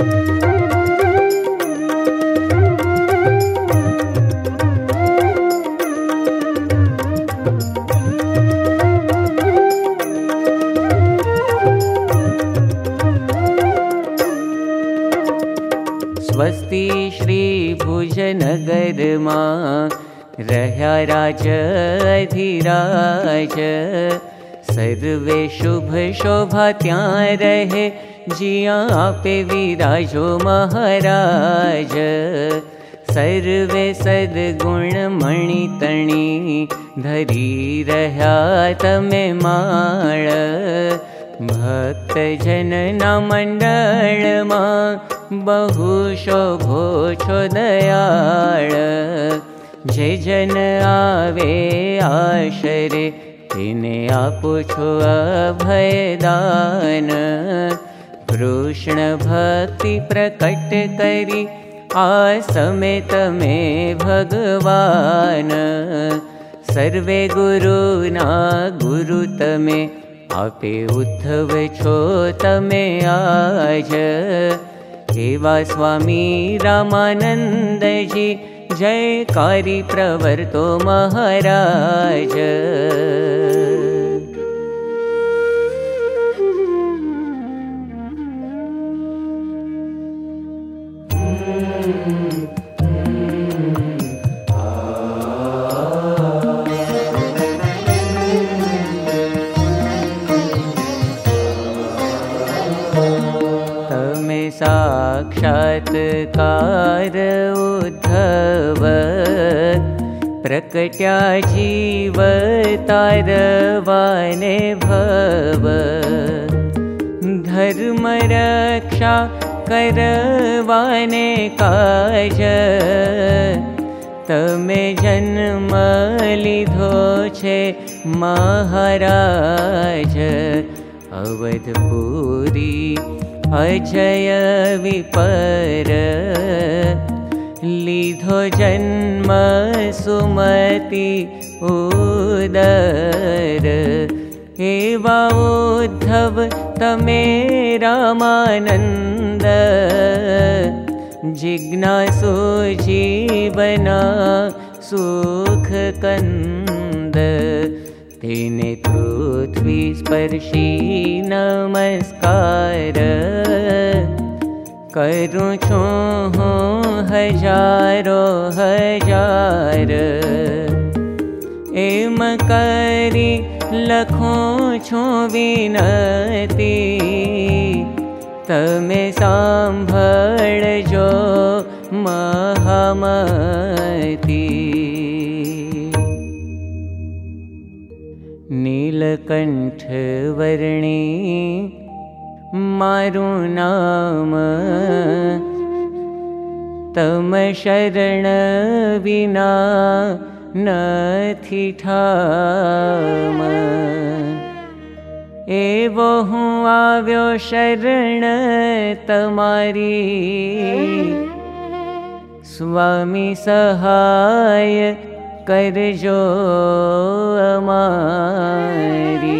स्वस्ति राज अधिराज। सर्वे शुभ शोभा त्या रहे जिया आपे विराजो महाराज। सर्वे सद्गुण मणि तणी धरी रह्या तमे माळ। भक्त जनना मण्डळमा बहु शोभो छो दयाळ। जे जन आवे आशरे तिने आपो छो अभयदान कृष्ण भक्ति प्रकट करी आ समेत में भगवान। सर्वे गुरु ना गुरु तमे आपे उद्धव छो तमे आज। एवा स्वामी रामानंद जी जयकारी प्रवर्तो महाराज कार उद्धव प्रकट्या जीव तारवाने भव। धर्मरक्षा करवाने काज तमे जन्म लिधो छे महाराज अवधपुरी अजय विपर लीधो जन्म सुमति उदर। एवा उद्धव तमे रामानन्द। जिज्ञासु जीवना सुखकन्द पृथ्वी स्पर्शी नमस्कार। करूँ छो हजारो हजार। लखूँ छो विनती। तमे सांभळजो महामती नीलकण्ठवर्णे मारु नाम। तम शरण विना नथि ठाम। ठा एव आव्यो शरण तमारी। स्वामी सहाय करजो अमारी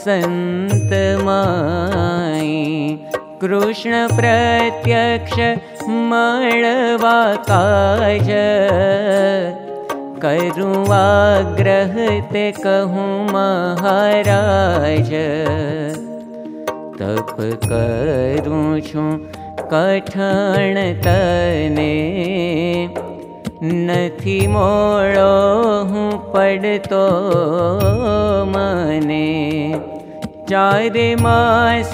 સંતમાઈ કૃષ્ણ પ્રત્યક્ષ મળવા કાજ કરું આગ્રહ તે કહું મહારાજ તપ કરું છું કઠણ તને नथी मोड़ो हूँ पड़तो मने चारे मास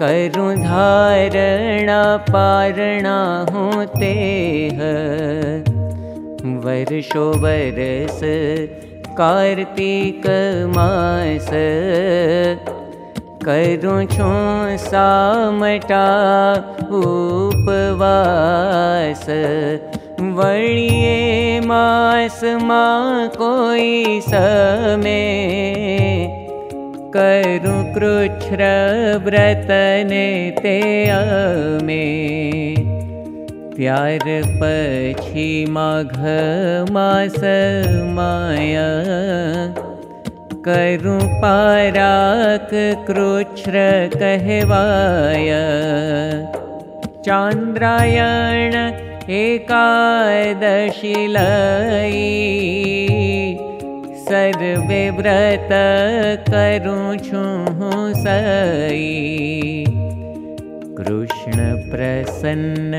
करूँ धारणा पारणा हूँ। ते वर्षो मास। करूँ छो सामटा उपवास वणिये मास मा व्रतने ते अमे। त्यार पछी माघ मास माया। करूँ पाराक कृच्छ्र कहवाय। चान्द्रायण एकादशी लई सर्वे व्रत छूँ सई कृष्ण प्रसन्न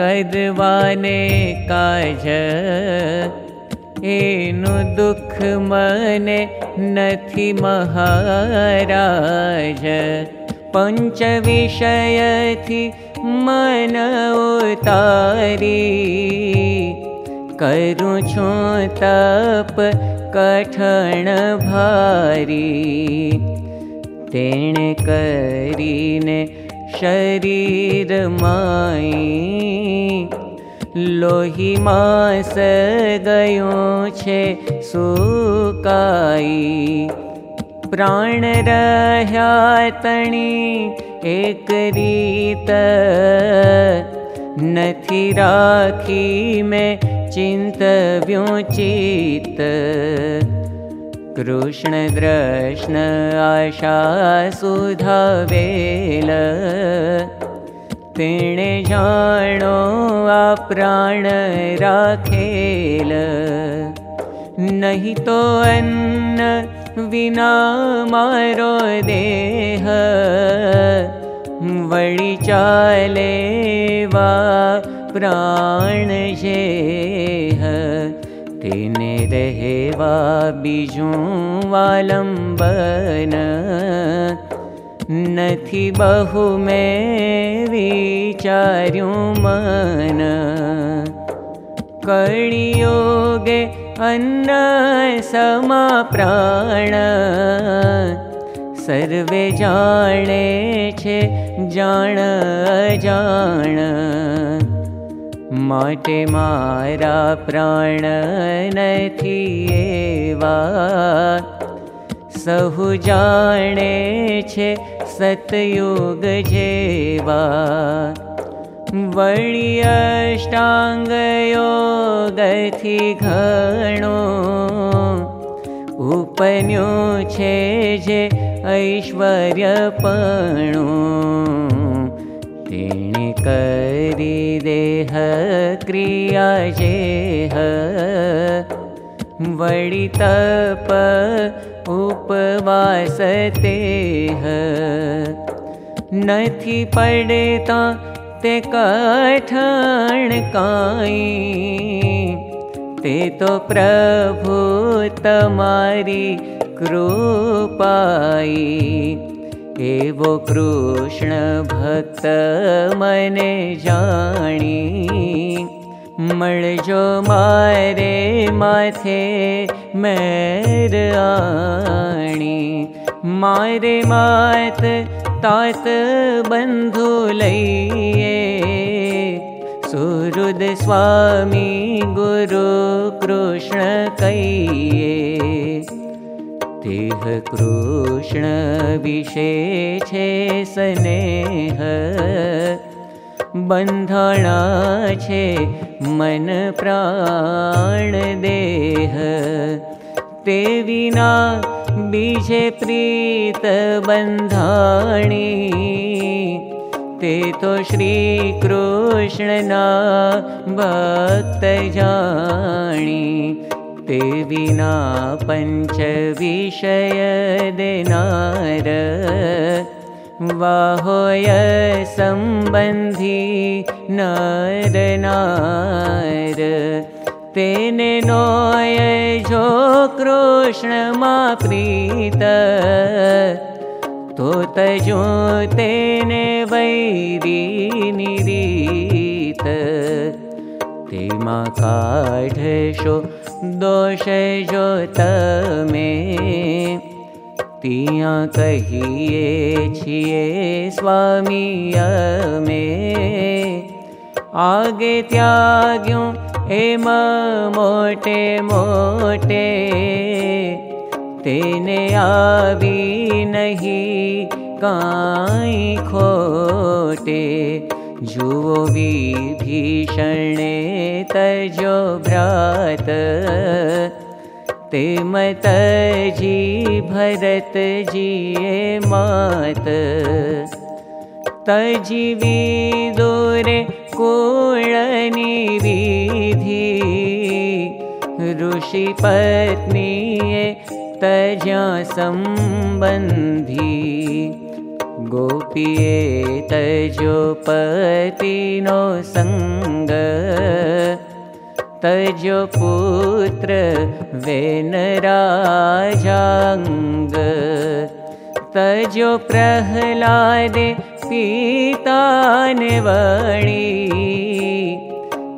करवाने काज एनु दुख मने नथी महाराज। पंच विषय थी मन उतारी। करूँ छो तप कठण भारी। तेण करीने शरीर माई। लोही मास गयो छे सुकाई। प्राण रह्या तणी एक रीत नथी राखी में चिंत चित कृष्ण द्रष्ण आशा सुधावेल तेणे जाणो प्राण राखेल। नहीं तो अन्न विना मारो देह वड़ी चाले वा प्राण जेह। नथी बहु में विचार्यू मन। कणियोगे अन्न सर्वे छे जाण जाण। माटे मारा प्राण नथी एवा। सहु जाने छे सतयुग जेवा वणि अष्टाङ्गयोगथि घणो। उपन्यो छे जे ऐश्वर्यपणो। तेणे करी देह क्रिया जेह। वणि तप उपवासतेह नथी पड़ता ते कठण काई। ते तो प्रभु तमारी कृपाई। एवो कृष्ण भक्त मने जानी। मळजो मारे माथे मेर आणी मारे मात तात बन्धु लैये सुहृद स्वामी गुरु कृष्ण कैये तेह कृष्ण विशे छे स्नेह। बन्धणा छे मन प्राण देह। ते विना बीजे प्रीत बन्धाणी ते तो श्रीकृष्णना भक्त जाणी ते विना पञ्च विषय देनार वाहोय सम्बन्धी नरनार तेने नोय जो कृष्णमा प्रीत। तो तजो तेने वैरी निरीत। तेमा काढशो दोष जो तमे। तिया कहिए छिए स्वामी अमे। आगे त्याग्यों मोटे मोटे तेने आवी काई खोटे। जुवो विभीषणे तजो भ्रात ते मत जी भरत जी मात। तजी विदुरे कुळनी विधि। ऋषि पत्नी तज्या सम्बन्धी। सङ्ग। तजो पुत्र वेनराजाङ्ग तजो प्रह्लादे पिताने वणी।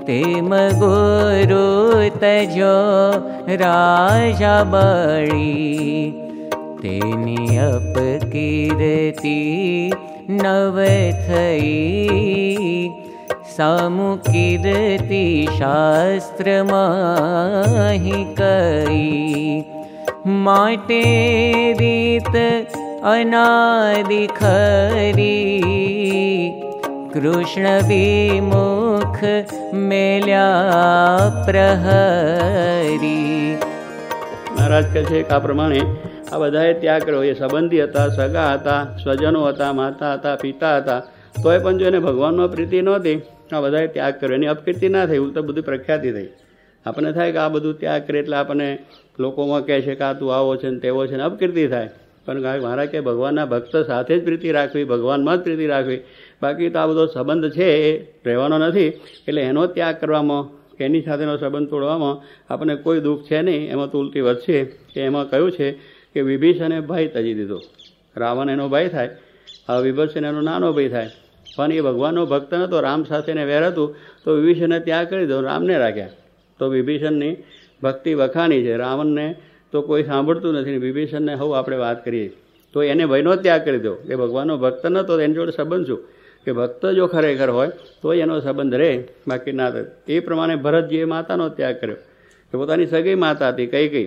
तेम गुरु तजो राजा बळी तेनी अपकीर्ति नव थई सामुकीर्ति शास्त्रमाहि कई। माटे रीत અનાદિ ખરી કૃષ્ણ વિમુખ મેલ્યા પ્રહરી મહારાજ કહે છે આ પ્રમાણે આ બધાએ ત્યાગ કર્યો. એ સંબંધી હતા, સગા હતા, સ્વજનો હતા, માતા હતા, પિતા હતા. તોય પણ જો એને ભગવાનમાં પ્રીતિ નહોતી આ બધાએ ત્યાગ કર્યો. એની અપકીર્તિ ના થઈ તો બધી પ્રખ્યાતિ થઈ. આપણને થાય કે આ બધું ત્યાગ કરે એટલે આપણને લોકોમાં કહે છે કે આ તું આવો છે ને તેવો છે ને અપકીર્તિ થાય. પણ મારા કે ભગવાનના ભક્ત સાથે જ પ્રીતિ રાખવી, ભગવાનમાં જ પ્રીતિ રાખવી. બાકી તો આ બધો સંબંધ છે, એ રહેવાનો નથી. એટલે એનો ત્યાગ કરવામાં, એની સાથેનો સંબંધ તોડવામાં આપણને કોઈ દુઃખ છે નહીં. એમાં તુલતી વધશે કે એમાં કહ્યું છે કે વિભીષણે ભાઈ તજી દીધો. રાવણ એનો ભાઈ થાય, આ વિભીષણ એનો નાનો ભાઈ થાય. પણ એ ભગવાનનો ભક્ત નહોતો રામ સાથેને વેર હતું, તો વિભીષણે ત્યાગ કરી દીધો, રામને રાખ્યા. તો વિભીષણની ભક્તિ વખાણી છે. રાવણને તો કોઈ સાંભળતું નથી ને વિભીષણને હવ આપણે વાત કરીએ. તો એને ભયનો ત્યાગ કરી દો. એ ભગવાનનો ભક્ત નહોતો એની જોડે સંબંધ છું કે ભક્ત જો ખરેખર હોય, તો એનો સંબંધ રહે. બાકી ના એ પ્રમાણે ભરતજીએ માતાનો ત્યાગ કર્યો. કે પોતાની સગી માતા હતી, કઈ કઈ.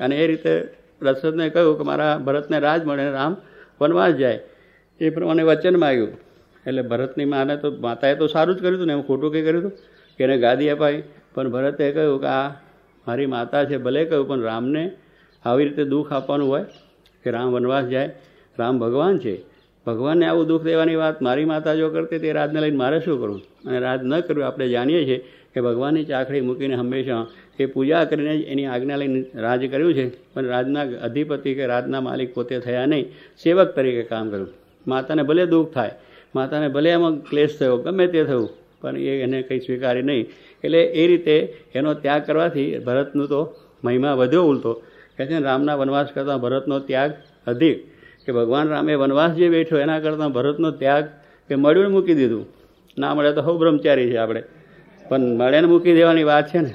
અને એ રીતે દશરથને કહ્યું કે મારા ભરતને રાજ મળે રામ વનવાસ જાય. એ પ્રમાણે વચન માગ્યું. એટલે ભરતની માને તો માતાએ તો સારું જ કર્યું હતું ને, એવું ખોટું કંઈ કર્યું હતું? કે એને ગાદી અપાવી પણ ભરતે કહ્યું કે આ મારી માતા છે, ભલે કહ્યું, પણ રામને આવી રીતે દુઃખ આપવાનું હોય કે રામ વનવાસ જાય, રામ ભગવાન છે. ભગવાનને આવું દુઃખ દેવાની વાત મારી માતા જો કરતી તે રાજને લઈને મારે શું કરવું? અને રાજ ન કરવું આપણે જાણીએ છીએ કે ભગવાનની ચાખડી મૂકીને હંમેશા એ પૂજા કરીને જ એની આજ્ઞા લઈને રાજ કર્યું છે. પણ રાજના અધિપતિ કે રાજના માલિક પોતે થયા નહીં, સેવક તરીકે કામ કર્યું. માતાને ભલે દુઃખ થાય, માતાને ભલે એમાં ક્લેશ થયો, ગમે તે થયું, પણ એ એને કંઈ સ્વીકારી નહીં. એટલે એ રીતે એનો ત્યાગ કરવાથી ભરતનું તો મહિમા વધ્યો ઉલટો. કહે છે રામના વનવાસ કરતાં ભરતનો ત્યાગ અધિક. કે ભગવાન રામે વનવાસ જે બેઠો એના કરતાં ભરતનો ત્યાગ કે મળ્યું મૂકી દીધું. ના મળે તો હવ બ્રહ્મચારી છે આપણે. પણ મળે ને મૂકી દેવાની વાત છે ને?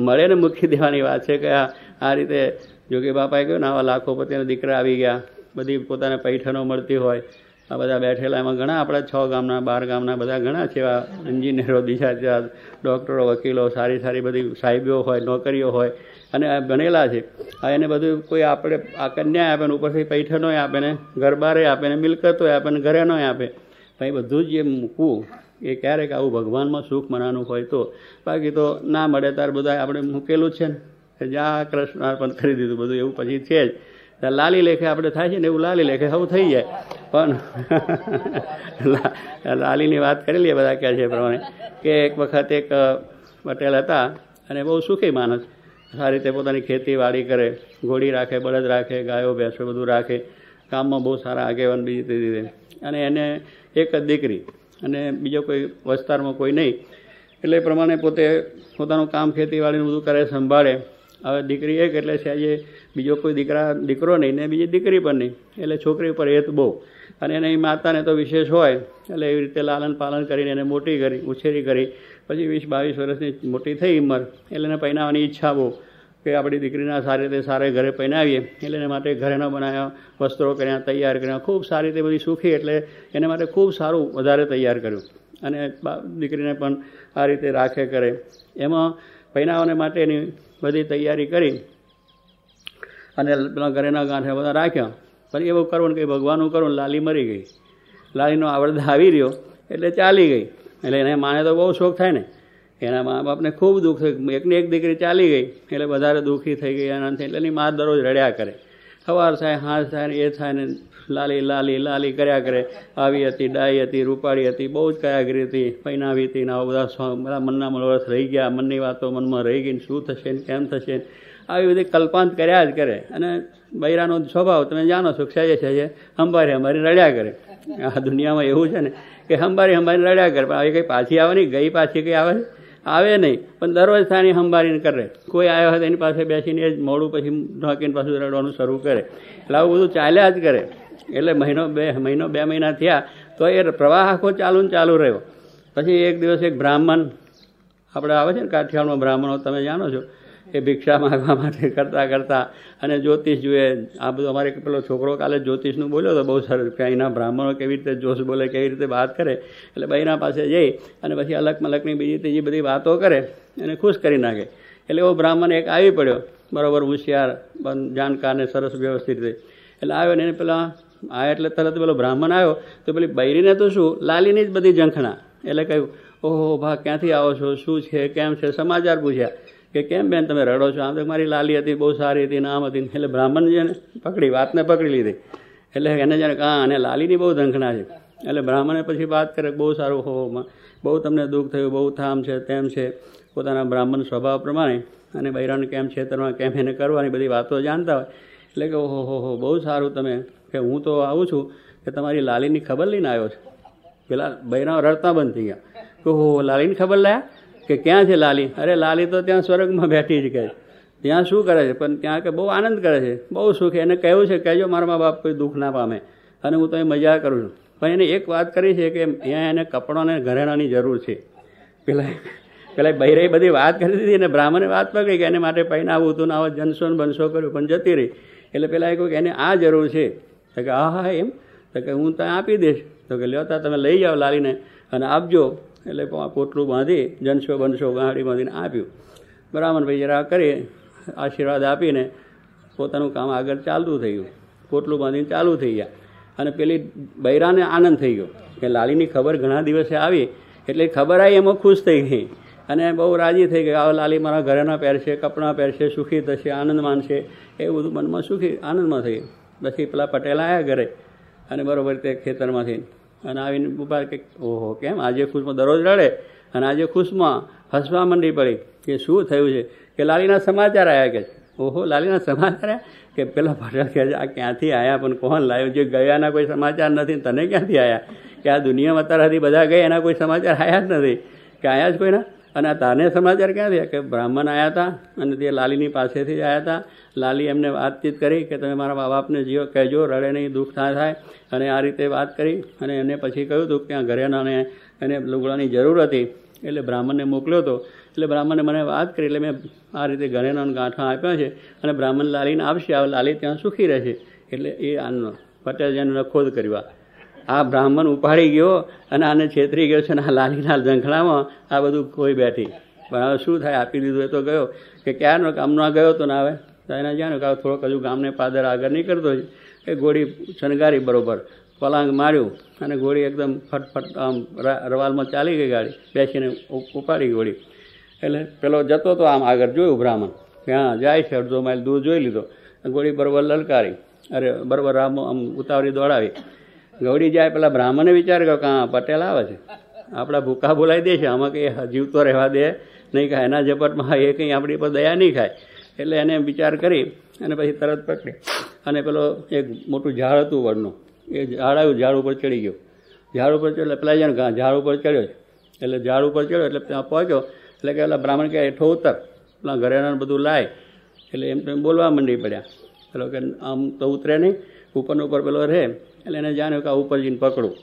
મળે ને મૂકી દેવાની વાત છે કે આ રીતે જોકે બાપાએ કહ્યું ને, આવા લાખો પતિના દીકરા આવી ગયા. બધી પોતાને પૈઠનો મળતી હોય. આ બધા બેઠેલા, એમાં ઘણા આપણા છ ગામના, બાર ગામના બધા ઘણા છે એવા એન્જિનિયરો બીજા ત્યાં ડૉક્ટરો, વકીલો, સારી સારી બધી સાહેબીઓ હોય, નોકરીઓ હોય, અને ભણેલા છે. આ એને બધું કોઈ આપણે, આ કન્યા આપે ને ઉપરથી પૈઠનોય આપે ને ગરબારે આપે ને મિલકતોય આપે ને ઘરેનોય આપે. ભાઈ બધું જ એ મૂકવું, એ ક્યારેક આવું ભગવાનમાં સુખ મનાનું હોય તો. બાકી તો ના મળે ત્યારે બધા આપણે મૂકેલું છે ને. જ્યાં કૃષ્ણ અર્પણ કરી દીધું, બધું એવું પછી છે જ. લાલી લેખે આપણે થાય છે ને એવું લાલી લેખે આવું થઈ જાય. પણ લાલીની વાત કરી લઈએ બધા કહે છે પ્રમાણે કે એક વખત એક પટેલ હતા અને બહુ સુખી માણસ. સારી રીતે પોતાની ખેતીવાડી કરે, ઘોડી રાખે, બળદ રાખે, ગાયો, ભેંસો બધું રાખે. કામમાં બહુ સારા આગેવાન બીજી રીતે. અને એને એક જ દીકરી અને બીજો કોઈ વિસ્તારમાં કોઈ નહીં. એટલે એ પ્રમાણે પોતે પોતાનું કામ ખેતીવાડીનું બધું કરે, સંભાળે. હવે દીકરી એક, એટલે આજે બીજો કોઈ દીકરા, દીકરો નહીં ને બીજી દીકરી પણ નહીં. એટલે છોકરી ઉપર હેત બહુ. અને એની માતાને તો વિશેષ હોય, એટલે એવી રીતે લાલન પાલન કરીને એને મોટી કરી, ઉછેરી કરી. પછી વીસ, બાવીસ વર્ષની મોટી થઈ ઉંમર, એટલે એને પહેરાવવાની ઈચ્છા બહુ કે આપણી દીકરીના સારી રીતે સારા ઘરે પહેરાવીએ એટલે એને માટે ઘરેના બનાવ્યા, વસ્ત્રો કર્યા તૈયાર કર્યા. ખૂબ સારી રીતે બધી સુખી, એટલે એને માટે ખૂબ સારું વધારે તૈયાર કર્યું. અને દીકરીને પણ આ રીતે રાખે કરે. એમાં પહેરાવાને માટેની બધી તૈયારી કરી અને પેલા ઘરેના ગાંઠે બધા રાખ્યા. પણ એવું કરવું કંઈ ભગવાનનું કરવું લાલી મરી ગઈ. લાલીનો આવડત આવી રહ્યો એટલે ચાલી ગઈ. એટલે એને માને તો બહુ શોખ થાય ને. એના મા બાપને ખૂબ દુઃખ થયું. એકની એક દીકરી ચાલી ગઈ એટલે વધારે દુઃખી થઈ ગઈ એનાથી. એટલે એની મા દરરોજ રડ્યા કરે. સવાર થાય હાથ થાય ને એ થાય ને લાલી લાલી લાલી કર્યા કરે. આવી હતી, ડાઈ હતી, રૂપાળી હતી, બહુ જ કયાગરી હતી પૈનાવી હતી ને આવા બધા બધા મનના મનોરસ રહી ગયા. મનની વાતો મનમાં રહી ગઈ શું થશે ને કેમ થશે આવી બધી કલ્પાંત કર્યા જ કરે. અને બૈરાનો સ્વભાવ, તમે જાણો છો, ક્ષય છે અંબારી અંબારી રડ્યા કરે. આ દુનિયામાં એવું છે ને કે અંબારી અંબારી રડ્યા કરે. પણ આવી કંઈ પાછી આવે નહીં? ગઈ પાછી કંઈ આવે? આવે નહીં. પણ દરરોજ થાણી સંભાળીને કરે. કોઈ આવ્યો હોય એની પાસે બેસીને એ જ મોડું પછી ઢોકીને પાછું રડવાનું શરૂ કરે. એટલે આવું બધું ચાલ્યા જ કરે. એટલે મહિનો બે મહિનો બે મહિના થયા, તો એ પ્રવાહ આખો ચાલુ ને ચાલુ રહ્યો. પછી એક દિવસ એક બ્રાહ્મણ, આપણે આવે છે ને કાઠિયાવાડમાં બ્રાહ્મણો, તમે જાણો છો, એ ભિક્ષા માગવા માટે કરતાં કરતાં, અને જ્યોતિષ જુએ, આ બધું અમારે પેલો છોકરો કાલે જ્યોતિષનું બોલ્યો તો બહુ સરસ, કે અહીંના બ્રાહ્મણો કેવી રીતે જોશ બોલે, કેવી રીતે વાત કરે, એટલે બહેના પાસે જઈ, અને પછી અલગ મલકની બીજી ત્રીજી બધી વાતો કરે અને ખુશ કરી નાખે. એટલે એવો બ્રાહ્મણ એક આવી પડ્યો, બરાબર, હોશિયાર જાણકાર ને સરસ વ્યવસ્થિત રીતે. એટલે આવ્યો ને એને પેલા આ એટલે તરત પેલો બ્રાહ્મણ આવ્યો તો પેલી બૈરીને તો શું, લાલીની જ બધી ઝંખણા. એટલે કહ્યું, ઓહો ભા, ક્યાંથી આવો છો? શું છે? કેમ છે? સમાચાર પૂછ્યા કે, કેમ બેન, તમે રડો છો? આમ તો મારી લાલી હતી, બહુ સારી હતી, નામ હતી. એટલે બ્રાહ્મણ છે ને પકડી, વાતને પકડી લીધી. એટલે એને જાણે કાં અને લાલીની બહુ ઝંખણા છે. એટલે બ્રાહ્મણે પછી વાત કરે, બહુ સારું, હો બહુ તમને દુઃખ થયું, બહુ થામ છે, તેમ છે. પોતાના બ્રાહ્મણ સ્વભાવ પ્રમાણે અને બૈરાને કેમ છેતરમાં કેમ એને કરવાની બધી વાતો જાણતા હોય. એટલે કે, ઓહો, હો હો, બહુ સારું તમે કે હું તો આવું છું કે તમારી લાલીની ખબર લઈને આવ્યો છું. પેલા બૈરા રડતા બંધ થઈ ગયા. કે હો લાલીની ખબર લાયા? કે ક્યાં છે લાલી? અરે લાલી તો ત્યાં સ્વર્ગમાં બેઠી જ કહે ત્યાં શું કરે છે? પણ ત્યાં કે બહુ આનંદ કરે છે. બહુ સુખી. એને કહ્યું છે, કહેજો મારા મા બાપ કોઈ દુઃખ ના પામે. અને હું તો એ મજા કરું છું. પણ એને એક વાત કરી છે કે ત્યાં એને કપડાને ઘરેણાની જરૂર છે. પેલા પેલા બૈરે બધી વાત કરી દીધી અને બ્રાહ્મણે વાત પકડી કે એને માટે પહેરાવું હતું ને આવો જનસો બનસો કર્યું, પણ જતી રહી. એટલે પેલા એ કહ્યું કે એને આ જરૂર છે. તો કે હા હા, એમ? તો કે, હું ત્યાં આપી દઈશ. તો કે, લ્યો, તા, તમે લઈ જાઓ લાલીને અને આપજો. એટલે પોટલું બાંધી જનશો બનશો ગાડી બાંધીને આપ્યું. બ્રાહ્મણ ભાઈ જરા કરી, આશીર્વાદ આપીને પોતાનું કામ આગળ ચાલતું થઈ ગયું પોટલું બાંધીને ચાલુ થઈ ગયા. અને પેલી બૈરાને આનંદ થઈ ગયો કે લાલીની ખબર ઘણા દિવસે આવી, એટલે ખબર આવી, એમાં ખુશ થઈ ગઈ. અને બહુ રાજી થઈ ગઈ, આ લાલી મારા ઘરેના પહેરશે કપડાં પહેરશે સુખી થશે આનંદ માનશે એ બધું મનમાં સુખી, આનંદમાં થઈ પછી પેલા પટેલ આવ્યા ઘરે. અને બરાબર તે ખેતરમાંથી. અને આવીને ઊભા કે, ઓહો, કેમ? આજે ખુશમાં દરરોજ રડે? અને આજે ખુશમાં હસવા મંડી પડી. કે, શું થયું છે? કે, લાલીના સમાચાર આવ્યા કે ઓહો, લાલીના સમાચાર કે, પેલા પટેલ કહે આ ક્યાંથી આવ્યા પણ કોણ લાવ્યું જે ગયાના કોઈ સમાચાર નથી, તને ક્યાંથી આવ્યા કે, આ દુનિયામાં અત્યારે બધા ગયા એના કોઈ સમાચાર આવ્યા જ નથી. કે આવ્યા જ કોઈના? અને આ તારને સમાચાર ક્યાં થયા? કે બ્રાહ્મણ આવ્યા હતા અને તે લાલીની પાસેથી આવ્યા હતા લાલી એમને વાતચીત કરી કે તમે મારા મા બાપને જીઓ કહેજો, રડે નહીં, દુઃખ ના થાય. અને આ રીતે વાત કરી અને એને પછી કહ્યું હતું કે ત્યાં ઘરેનાને એને લુગડાની જરૂર હતી એટલે બ્રાહ્મણને મોકલ્યો હતો. એટલે બ્રાહ્મણે મને વાત કરી એટલે મેં આ રીતે ઘરેના ગાંઠા આપ્યા છે અને બ્રાહ્મણ લાલીને આપશે આ લાલી ત્યાં સુખી રહેશે. એટલે એ આનો પટેલ જેને ખોદ કર્યું આ બ્રાહ્મણ ઉપાડી ગયો અને આને છેતરી ગયો છે અને આ લાલીના ઝંખડામાં આ બધું કોઈ બેઠી. પણ હવે શું થાય? આપી દીધું એ તો ગયો. કે ક્યારનો કામનો ગયો તો ના આવે? તો એને જાણ્યું કે થોડોક હજુ ગામને પાદર આગળ નહીં કરતો એ ગોળી શણગારી બરોબર. પલાંગ માર્યું અને ગોળી એકદમ ફટફટ આમ રવાલમાં ચાલી ગઈ ગાડી. બેસીને ઉપાડી ગોળી. એટલે પેલો જતો તો આમ આગળ જોયું બ્રાહ્મણ. કે હા, જાય છે, અડધો માઇલ દૂર જોઈ લીધો. ગોળી બરોબર લલકારી. અરે બરોબર આમ આમ ઉતાવળી દોડાવી. ગૌડી જાય, પેલા બ્રાહ્મણે વિચાર કર્યો કે હા પટેલ આવે છે. આપણા ભૂકા બોલાવી દે છે, આમાં કંઈ જીવતો રહેવા દે નહીં ખાય એના ઝપટમાં એ કંઈ આપણી પર દયા નહીં ખાય. એટલે એને વિચાર કરી અને પછી તરત પકડી. અને પેલો એક મોટું ઝાડ હતું વડનું. એ ઝાડ આવ્યું, ઝાડ ઉપર ચડી ગયો. ઝાડ ઉપર ચડ્યો, એટલે પેલા જણ ઝાડ ઉપર ચડ્યો એટલે ઝાડ ઉપર ચડ્યો, એટલે ત્યાં પહોંચ્યો. એટલે કે પેલા બ્રાહ્મણ કે હેઠો ઉતર. પેલા ઘરેણાને બધું લાય. એટલે એમ તો એમ બોલવા માંડી પડ્યા. પેલો કે, આમ તો ઉતરે નહીં, ઉપરને ઉપર પેલો રહે. એટલે એને જાણ્યું કે આ ઉપર જઈને પકડું.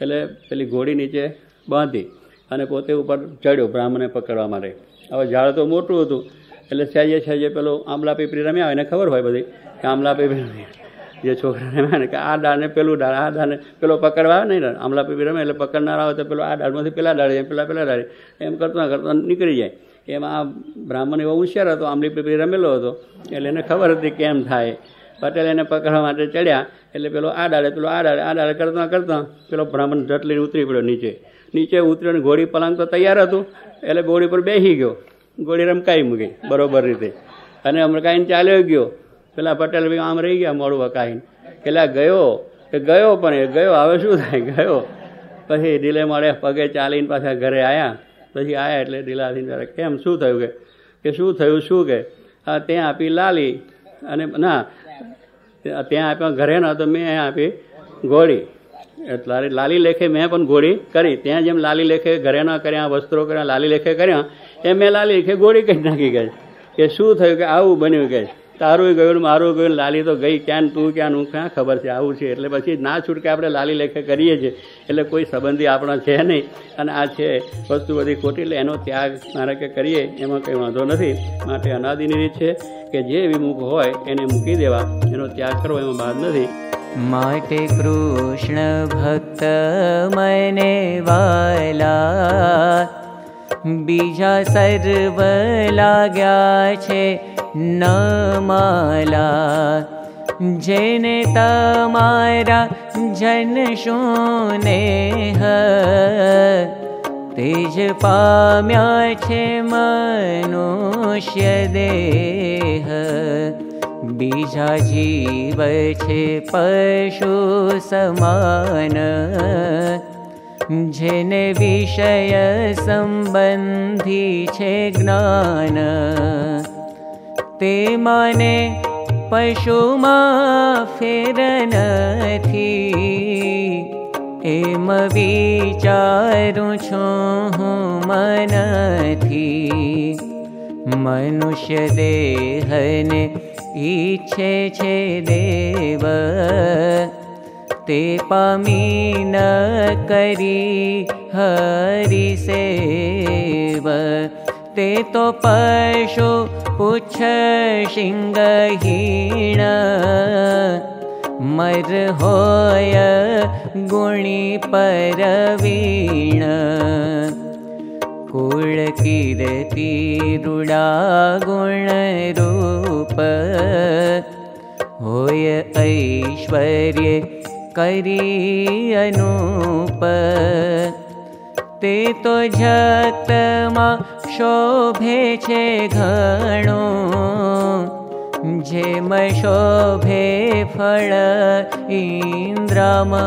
એટલે પેલી ઘોડી નીચે બાંધી અને પોતે ઉપર ચડ્યો બ્રાહ્મણને પકડવા માટે. હવે ઝાડ તો મોટું હતું. એટલે સહેજે સહેજે પેલો આંબલા પીપરી રમ્યા એને ખબર હોય બધી કે આંબલા પીપરી જે છોકરા રમ્યા ને કે આ ડાળને પેલું ડાળ, આ ડાળને પેલો પકડવા આવે નહીં આંબલા પીપરી રમે એટલે પકડનારા હોય તો પેલો આ ડાળમાંથી પેલા ડાળે જાય પેલા પેલા ડાળે. એમ કરતા કરતા નીકળી જાય. એમાં આ બ્રાહ્મણ એવો હોશિયાર હતો, આંબલી પીપરી રમેલો હતો. એટલે એને ખબર હતી કેમ થાય. પટેલ એને પકડવા માટે ચડ્યા. એટલે પેલો આ ડાળે પેલો આ ડાળે આ ડાળે કરતાં કરતાં પેલો બ્રાહ્મણ ઝટ લઈને ઉતરી પડ્યો નીચે. નીચે ઉતર્યો ને ઘોડી પલંગ તો તૈયાર હતું, એટલે ઘોડી પર બેસી ગયો. ઘોડી રમકાઈ મૂકી, બરોબર રીતે. અને રમકાઈને ચાલ્યો ગયો. પેલા પટેલ ભાઈ આમ રહી ગયા મોડું વકાઈને પેલા ગયો, એ ગયો પણ એ ગયો, હવે શું થાય? ગયો. પછી ઢીલે મળે, પગે ચાલીને પાછા ઘરે આવ્યા પછી આવ્યા એટલે ઢીલાથી કેમ? શું થયું કે? કે શું થયું? શું કે? આ ત્યાં આપી લાલી અને ના ત્યાં આપ્યા ઘરે ના તો મેં આપી ઘોડી એટલે લાલી લેખે મેં પણ ઘોડી કરી ત્યાં જેમ લાલી લેખે ઘરે ના કર્યા વસ્ત્રો કર્યા લાલી લેખે કર્યા એમ મેં લાલી લેખે ઘોડી કરી નાખી ગઈ કે શું થયું કે આવું બન્યું કે તારું ગયું મારું ગયું લાલી તો ગઈ. ક્યાં તું ક્યાં હું, ક્યાં ખબર છે? આવું છે. એટલે પછી ના છૂટકે આપણે લાલી લેખે કરીએ છીએ. એટલે કોઈ સંબંધી આપણા છે નહીં. અને આ છે વસ્તુ બધી ખોટી, એટલે એનો ત્યાગ મારે કે કરીએ, એમાં કંઈ વાંધો નથી. માટે અનાદિની રીત છે કે જે વિમુખ હોય, એને મૂકી દેવા. એનો ત્યાગ કરવો એમાં બાદ નથી. માટે કૃષ્ણ ભક્ત મને વાલા. બીજા સર્વ લાગ્યા છે. ન માલા જેને તમારા જન શુને તેજ પામ્યા છે મનુષ્ય દેહ બીજા જીવ છે પશુ સમાન જેને વિષય સંબંધી છે જ્ઞાન તે મને પશુમાં ફેર નથી એમ વિચારું છું હું મનથી મનુષ્ય દેહને ઈચ્છે છે દેવ તે પામી ન કરી હરિસેવ તે ते तो पशु पुच्छ पुंगीण मर होय गुणी परवीण। कुळकीरति रुडा गुणरूप होय ऐश्वर्य करी अनूप। ते तो जतमा શોભે છે ઘણું, જેમ શોભે ફળ ઇન્દ્રમણું.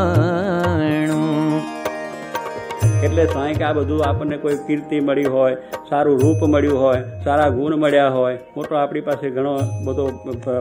એટલે સ્વાય કે આ બધું આપણને કોઈ કીર્તિ મળી હોય, સારું રૂપ મળ્યું હોય, સારા ગુણ મળ્યા હોય, મોટો આપણી પાસે ઘણો બધો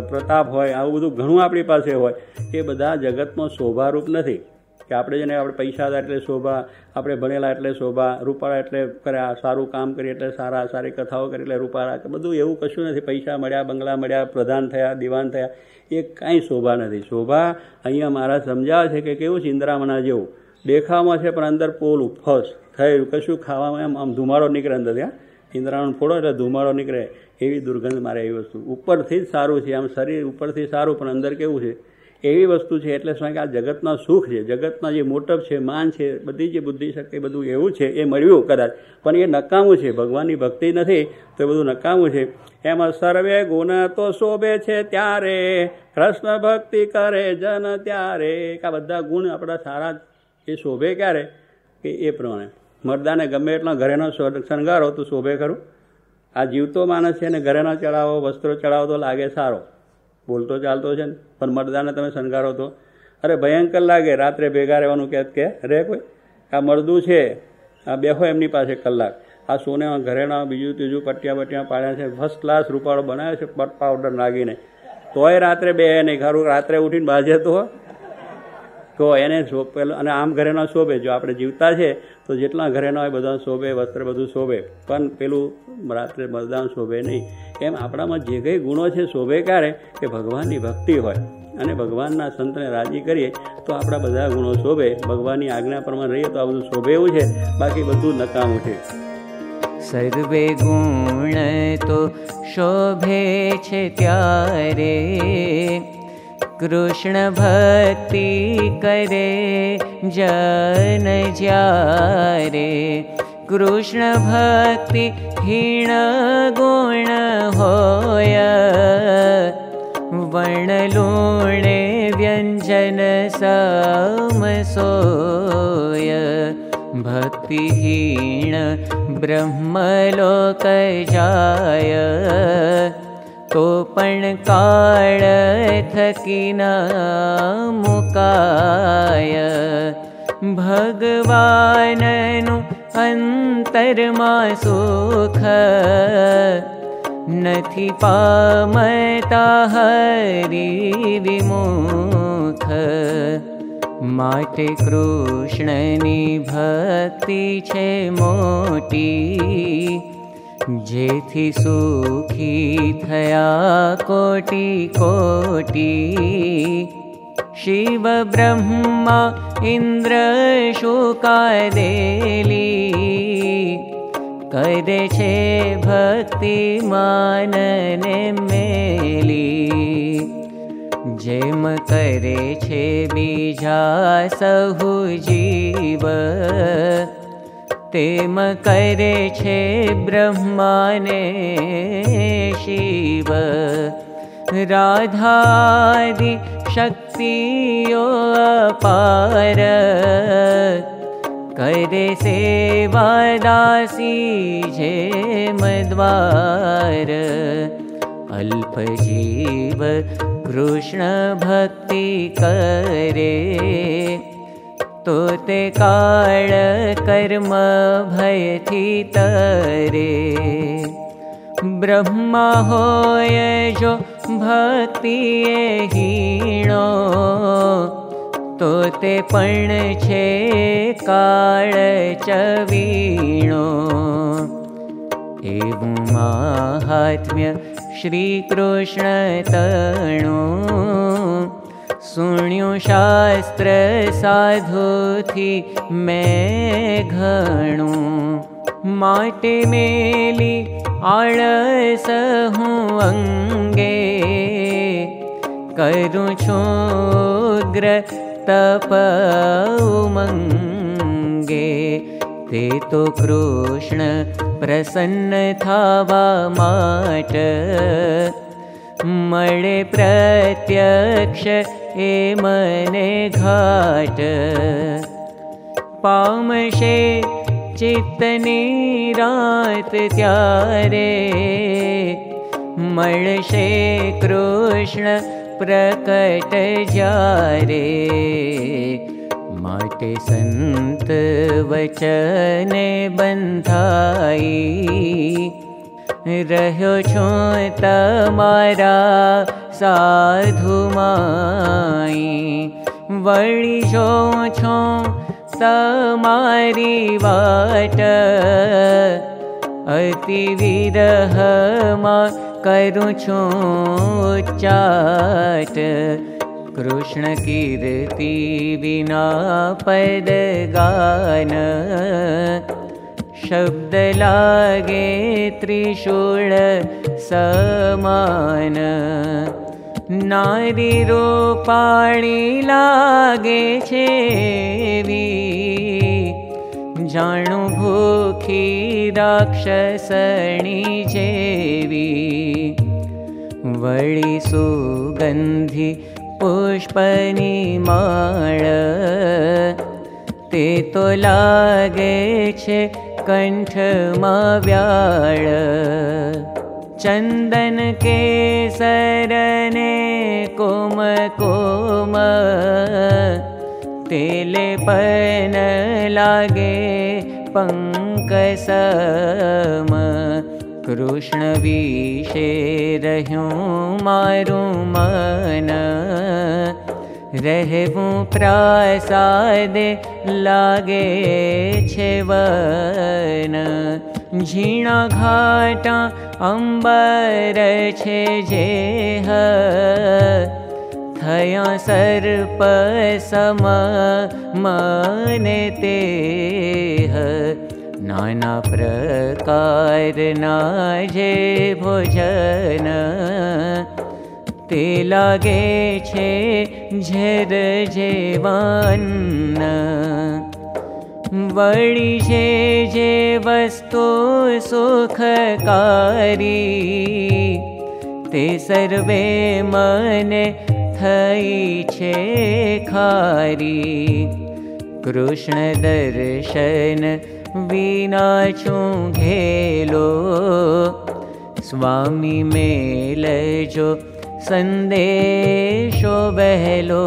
પ્રતાપ હોય, આવું બધું ઘણું આપણી પાસે હોય, એ બધા જગતમાં શોભારૂપ નથી. કે આપણે જેને આપણે પૈસા હતા એટલે શોભા, આપણે ભણેલા એટલે શોભા, રૂપાળા એટલે કર્યા સારું કામ કરીએ એટલે સારા, સારી કથાઓ કરી એટલે રૂપાળા. કે બધું એવું કશું નથી. પૈસા મળ્યા, બંગલા મળ્યા, પ્રધાન થયા, દિવાન થયા. એ કાંઈ શોભા નથી. શોભા અહીંયા મારા સમજાવે છે કે કેવું છે ઇન્દ્રામણા જેવું. દેખાવામાં છે પણ અંદર પોલું, ફસ થયું કશું ખાવામાં એમ, આમ ધુમાડો નીકળે અંદર ત્યાં. ઇન્દ્રાવણ ફોડો એટલે ધુમાડો નીકળે. એવી દુર્ગંધ મારે એવી વસ્તુ. ઉપરથી જ સારું છે. આમ શરીર ઉપરથી સારું, પણ અંદર કેવું છે? એવી વસ્તુ છે એટલે કે આ જગતના સુખ છે, જગતના જે મોટપ છે, માન છે, બધી જે બુદ્ધિ શક્તિ બધું એવું છે, એ મળ્યું કદાચ. પણ એ નકામું છે, ભગવાનની ભક્તિ નથી, તો એ બધું નકામું છે. એમાં સર્વે ગુણ તો શોભે છે ત્યારે, કૃષ્ણ ભક્તિ કરે જન ત્યારે. આ બધા ગુણ આપણા સારા એ શોભે ક્યારે? કે એ પ્રમાણે. મરદાને ગમે એટલા ઘરેનો શણગારો તો શોભે ખરું. આ જીવતો માણસ છે ને ઘરેનો ચડાવો, વસ્ત્રો ચડાવો તો લાગે સારો. બોલતો ચાલતો છે ને, પણ મરદાને તમે શણગારો તો. અરે ભયંકર લાગે રાત્રે ભેગા રહેવાનું કે કે રે કોઈ, આ મરદું છે, આ બેહો એમની પાસે કલાક. આ સોનેમાં ઘરેણા બીજું ત્રીજું પટ્યા બટ્યા પાડ્યા છે ફર્સ્ટ ક્લાસ રૂપાળો બનાવ્યો છે પટ પાવડર નાગીને. તોય રાત્રે બે નહીં, ખરું, રાત્રે ઉઠીને બાજે તો. એને પેલું અને આમ ઘરેણા શોભે, જો આપણે જીવતા છે તો જેટલા ઘરેના હોય બધા શોભે, વસ્ત્ર બધું શોભે. પણ પેલું રાત્રે મતદાન શોભે નહીં. એમ આપણામાં જે કંઈ ગુણો છે શોભે ક્યારે? કે ભગવાનની ભક્તિ હોય. અને ભગવાનના સંતને રાજી કરીએ તો આપણા બધા ગુણો શોભે. ભગવાનની આજ્ઞા પ્રમાણે રહીએ તો આ બધું શોભે એવું છે. બાકી બધું નકામું છે. સર્વે ગુણ તો શોભે છે ત્યારે. कृष्ण भक्ति करे जन जारे। कृष्ण भक्ति हीण गुण होय वर्णलोणे व्यञ्जन सम सोय। भक्तिहीण ब्रह्म लोक काळ मुकाय। भगवाननु अन्तर्मा सुख। नथि नमयता हरिमुख माटे कृष्णनि भक्ति छे मोटी। ी कोटि खोटि शिव ब्रह्मा इन्द्र शुका के भक्तिमानने मेली। जे बीजा सह जीव। તેમ કરે છે બ્રહ્માને શિવ રાધાદિ શક્તિઓ અપાર કરે સેવાદાસી જે મદ્વાર અલ્પ જીવ કૃષ્ણ ोते काळ कर्मभयति तरे। ब्रह्मा होयजो भक्तिय हीणो तोते पर्णे काळ च वीणो। एवं माहात्म्य श्रीकृष्णतणो शास्त्र साधु मे गणु मा तप तपमङ्गे ते तो कृष्ण प्रसन्न थावा माट। मे प्रत्यक्ष એ મને ઘાટ પામશે ચિત્તની રાત ત્યારે મળશે કૃષ્ણ પ્રકટ જ્યારે માટે સંત વચને બંધાઈ રહ્યો છું साधु मा वर्णिो छो स माट अतिविरह मा करुचाट कृष्ण कीर्ति विना पदगान शब्द लगे तिशूळ समान। નારી રૂપાળી લાગે છે જાણું ભૂખી રાક્ષસણી જેવી વળી સુગંધી પુષ્પની માળ તે તો લાગે છે કંઠમાં વ્યાળ चन्दन के सरने कुम कोमकोम तेल लागे पङ्कसम कृष्ण कृष्णविषे मारु मनरव प्रसाद लगे व झीणा घाटा अंबर छे जे थया सर्प सम मने ते नाना प्रकार ना जे भोजन। ते छे झेर जेवान वळी जे जे वस्तु सुखकारी ते सर्वे मने थई छे खारी। कृष्ण दर्शन विना घेलो स्वामी मेल जो संदेशो बहलो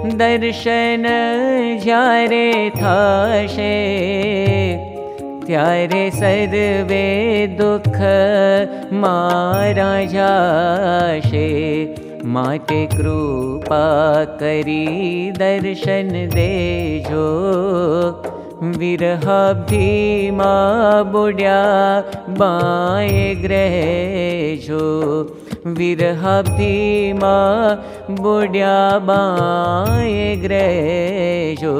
दर्शन जारे थाशे त्यारे सर्वे दुख मारा जाशे। माटे कृपा करी दर्शन देजो विरहाब्धिमा बुड्या बाए ग्रहेजो विरहाब्धिमा बुड्या बाए ग्रहेजो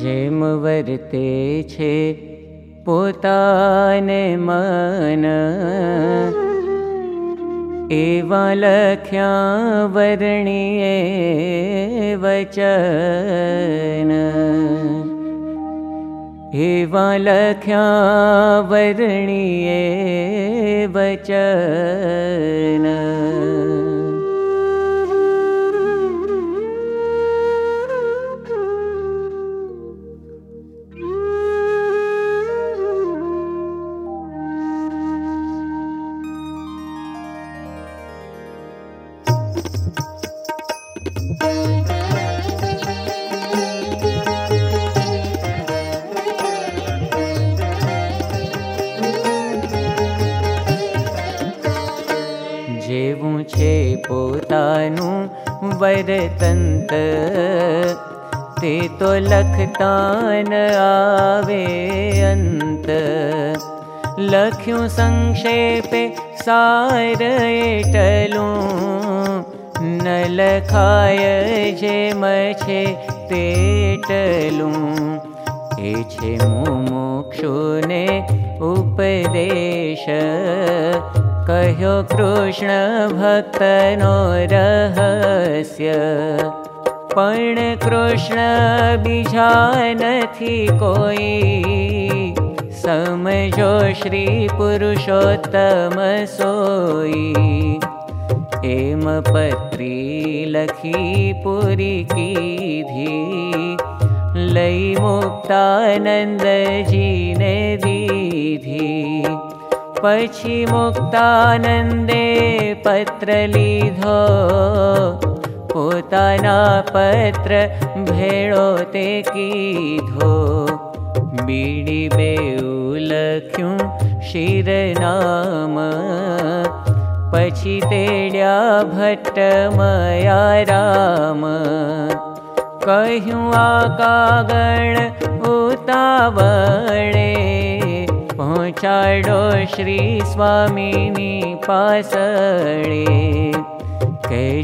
જેમ વર્તે છે પોતાને મન એવા લખ્યા વર્ણીએ વચન हेवा लख्या वरणे बचन तानु वरतन्त ते तो लखतान आवे अन्त लख्यो संक्षेपे सार टलो न लखाय जे मछे ते ए छे मुमुक्षुने उपदेश कह्यो कृष्ण भक्तनो रहस्य। पण कृष्ण बीजा नथी कोई। समझो श्री पुरुषोत्तम सोई एम पत्री लखी पुरी कीधी लई मुक्तानंद जी ने दीधी पछी मुक्तानन्दे पत्र लीधो। कीधो। बीड़ी बेउ शिर नाम? पछी तेड्या भट्ट मया राम। आकागण उतावणे पहुँचाडो श्री स्वामी पासळे।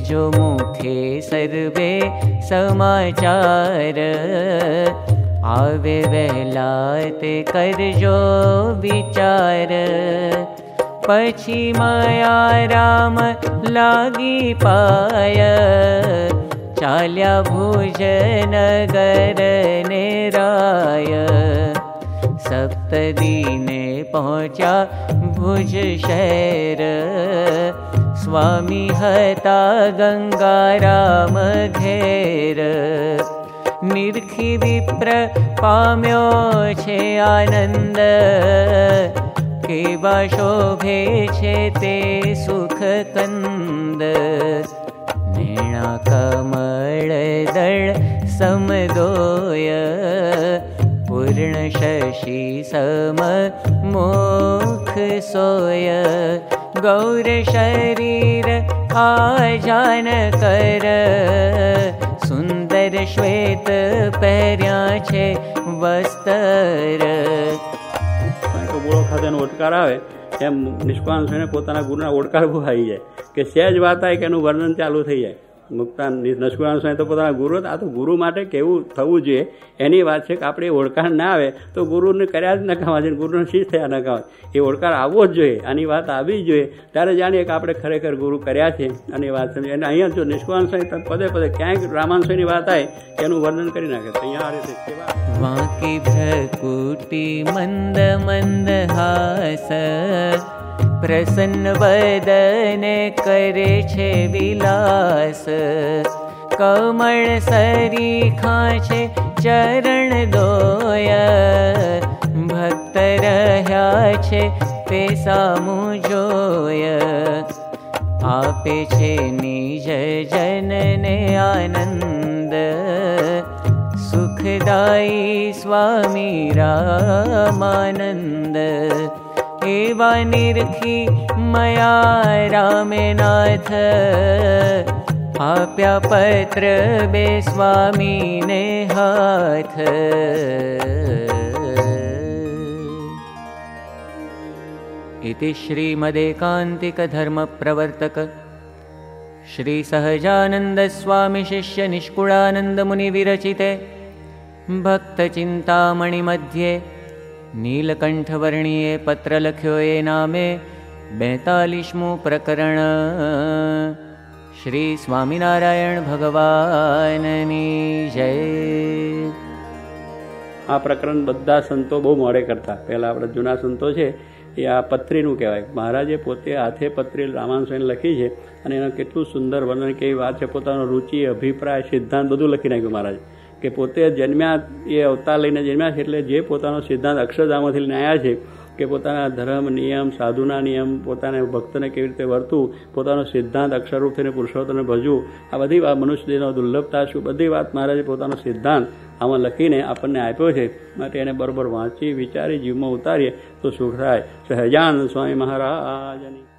जो मुखे सर्वे समाचार आवे ते करजो विचार। पछी माया राम लागी पाय चाल्या भुज नगर नेराय सप्तदीने पहुँचा भुज शहर। स्वामी हता गंगा राम घेर। निर्खी विप्र पाम्यो छे आनंद। केवा शोभे छे ते सुख कंद। नीणा कमल दळ समदोय पूर्ण शशि सम मोख सोय गौर शरीर आजान कर सुंदर श्वेत પહેર્યા છે વસ્ત્ર ગોળો ખાધેનો ઓટકાર આવે એમ નિષ્કાન થઈને પોતાના ગુરુના ઓડકાર બહુ આવી જાય કે સહેજ વાત આવે કે એનું વર્ણન ચાલુ થઈ જાય મુક્તાન નસકુરાન સ્વામી તો પોતાના ગુરુ આ તો ગુરુ માટે કેવું થવું જોઈએ? એની વાત છે કે આપણે ઓળખાણ ના આવે તો ગુરુને કર્યા જ નકામા છે ગુરુને શીશ થયા નકામા એ ઓળખાણ આવવો જ જોઈએ. આની વાત આવવી જોઈએ. ત્યારે જાણીએ કે આપણે ખરેખર ગુરુ કર્યા છે. અને વાત સમજે અને અહીંયા જો નિષ્કુરાન સ્વામી પદે પદે ક્યાંક રામાન સ્વામીની વાત આવે, એનું વર્ણન કરી નાખે. અહીંયા આ રીતે बाँकी भ्रकुटी मन्द मन्द हास। प्रसन्न वदन करे छे विलास। कमल सरी खाचे चरण दोय। भक्त रह्या छे ते सामु जोय। आपे छे निज जनने आनन्द सुखदाई स्वामी रामानंद एवा निरखी मया रामेनाथ। पत्र बे स्वामीने हाथ। इति श्रीमदेकान्तिकधर्मप्रवर्तक श्रीसहजानन्दस्वामिशिष्यनिष्कुळानन्दमुनिविरचिते ભક્તચિંતામણિમધ્યે નીલકંઠવર્ણીએ પત્ર લખ્યો એ નામે બેતાલીસમું પ્રકરણ શ્રી સ્વામિનારાયણ ભગવાનની જય આ પ્રકરણ બધા સંતો બહુ મોડે કરતા પહેલાં આપણે જૂના સંતો છે એ આ પત્રીનું કહેવાય મહારાજે પોતે હાથે પત્રી રામાન સ્વામી લખી છે અને એનું કેટલું સુંદર વર્ણન કેવી વાત છે પોતાનો રુચિ અભિપ્રાય સિદ્ધાંત બધું લખી નાખ્યું મહારાજે કે પોતે જન્મ્યા એ અવતાર લઈને જન્મ્યા છે એટલે જે પોતાનો સિદ્ધાંત અક્ષરધામથી લઈને આવ્યા છે કે પોતાના ધર્મ નિયમ સાધુના નિયમ પોતાના ભક્તને કેવી રીતે વર્તવું પોતાનો સિદ્ધાંત અક્ષરરૂપ થઈને પુરુષોત્તમને ભજવું આ બધી વાત મનુષ્યનો દુર્લભતા શું બધી વાત મહારાજે પોતાનો સિદ્ધાંત આમાં લખીને આપણને આપ્યો છે માટે એને બરોબર વાંચી વિચારી જીવમાં ઉતારીએ તો સુખ થાય સહજાનંદ સ્વામી મહારાજની